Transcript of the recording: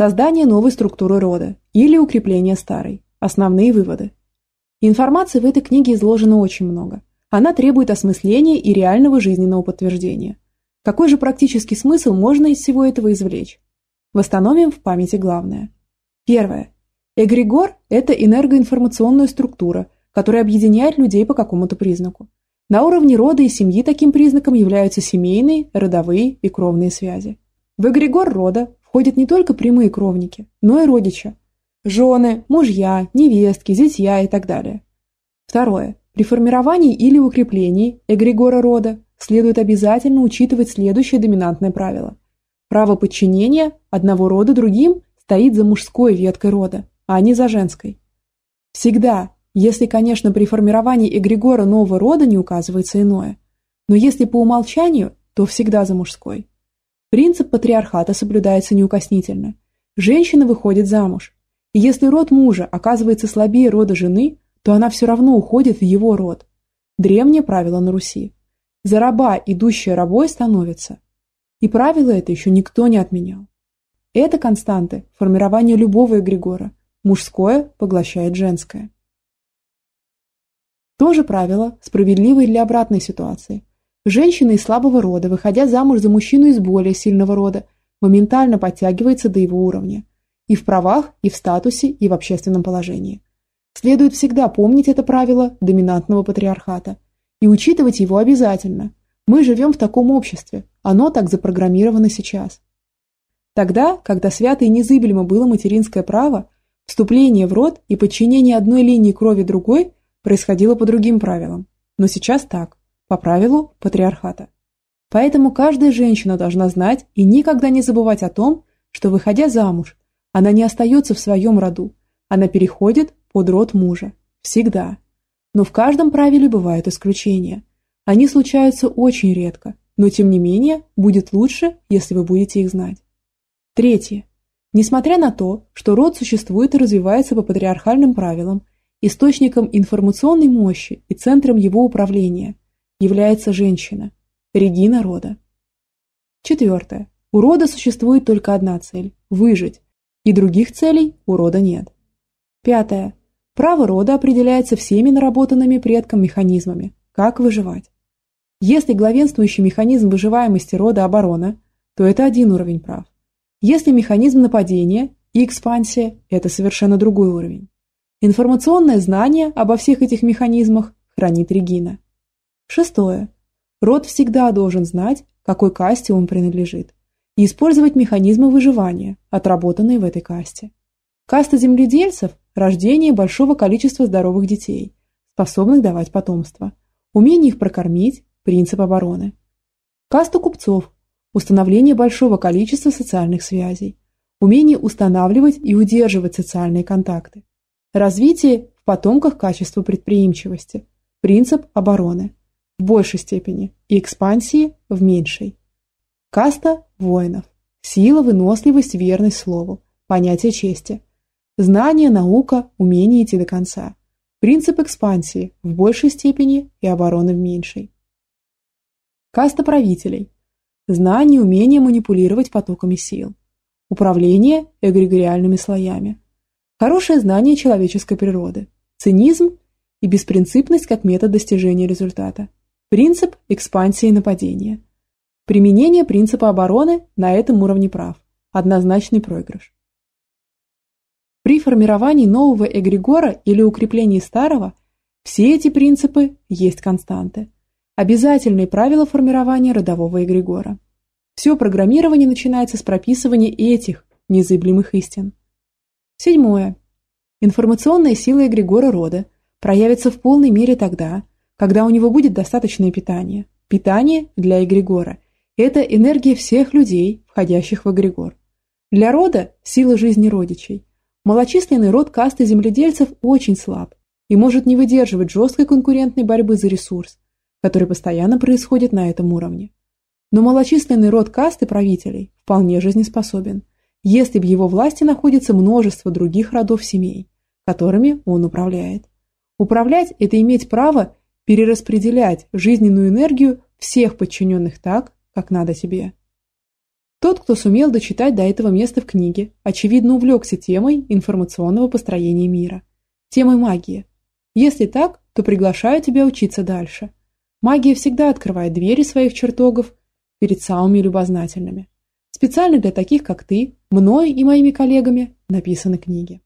Создание новой структуры рода или укрепление старой. Основные выводы. Информации в этой книге изложено очень много. Она требует осмысления и реального жизненного подтверждения. Какой же практический смысл можно из всего этого извлечь? Восстановим в памяти главное. Первое. Эгрегор – это энергоинформационная структура, которая объединяет людей по какому-то признаку. На уровне рода и семьи таким признаком являются семейные, родовые и кровные связи. В эгрегор рода входят не только прямые кровники, но и родичи. Жены, мужья, невестки, зятья и так далее. Второе. При формировании или укреплении эгрегора рода следует обязательно учитывать следующее доминантное правило. Право подчинения одного рода другим стоит за мужской веткой рода, а не за женской. Всегда, если, конечно, при формировании эгрегора нового рода не указывается иное. Но если по умолчанию, то всегда за мужской. Принцип патриархата соблюдается неукоснительно. Женщина выходит замуж. И если род мужа оказывается слабее рода жены, то она все равно уходит в его род. Древнее правило на Руси. За раба, идущая рабой, становится. И правило это еще никто не отменял. Это константы формирования любого эгрегора. Мужское поглощает женское. То же правило, справедливое для обратной ситуации. Женщина из слабого рода, выходя замуж за мужчину из более сильного рода, моментально подтягивается до его уровня. И в правах, и в статусе, и в общественном положении. Следует всегда помнить это правило доминантного патриархата и учитывать его обязательно. Мы живем в таком обществе, оно так запрограммировано сейчас. Тогда, когда свято и незыблемо было материнское право, вступление в род и подчинение одной линии крови другой – происходило по другим правилам, но сейчас так, по правилу патриархата. Поэтому каждая женщина должна знать и никогда не забывать о том, что, выходя замуж, она не остается в своем роду, она переходит под род мужа. Всегда. Но в каждом правиле бывают исключения. Они случаются очень редко, но тем не менее будет лучше, если вы будете их знать. Третье. Несмотря на то, что род существует и развивается по патриархальным правилам, Источником информационной мощи и центром его управления является женщина, Регина рода. Четвертое. У рода существует только одна цель – выжить, и других целей у рода нет. Пятое. Право рода определяется всеми наработанными предком механизмами, как выживать. Если главенствующий механизм выживаемости рода оборона, то это один уровень прав. Если механизм нападения и экспансия – это совершенно другой уровень. Информационное знание обо всех этих механизмах хранит Регина. Шестое. Род всегда должен знать, какой касте он принадлежит, и использовать механизмы выживания, отработанные в этой касте. Каста земледельцев – рождение большого количества здоровых детей, способных давать потомство, умение их прокормить – принцип обороны. Каста купцов – установление большого количества социальных связей, умение устанавливать и удерживать социальные контакты, Развитие в потомках качества предприимчивости, принцип обороны в большей степени и экспансии в меньшей. Каста воинов, сила, выносливость, верность слову, понятие чести, знание, наука, умение идти до конца, принцип экспансии в большей степени и обороны в меньшей. Каста правителей, знание, умение манипулировать потоками сил, управление эгрегориальными слоями, Хорошее знание человеческой природы, цинизм и беспринципность как метод достижения результата, принцип экспансии нападения. Применение принципа обороны на этом уровне прав. Однозначный проигрыш. При формировании нового эгрегора или укреплении старого все эти принципы есть константы. Обязательные правила формирования родового эгрегора. Все программирование начинается с прописывания этих незыблемых истин. Седьмое. Информационная сила эгрегора рода проявится в полной мере тогда, когда у него будет достаточное питание. Питание для эгрегора – это энергия всех людей, входящих в эгрегор. Для рода – сила жизни родичей. Малочисленный род касты земледельцев очень слаб и может не выдерживать жесткой конкурентной борьбы за ресурс, который постоянно происходит на этом уровне. Но малочисленный род касты правителей вполне жизнеспособен – если в его власти находится множество других родов семей, которыми он управляет. Управлять – это иметь право перераспределять жизненную энергию всех подчиненных так, как надо тебе. Тот, кто сумел дочитать до этого места в книге, очевидно увлекся темой информационного построения мира, темой магии. Если так, то приглашаю тебя учиться дальше. Магия всегда открывает двери своих чертогов перед самыми любознательными. Специально для таких, как ты, мной и моими коллегами написаны книги.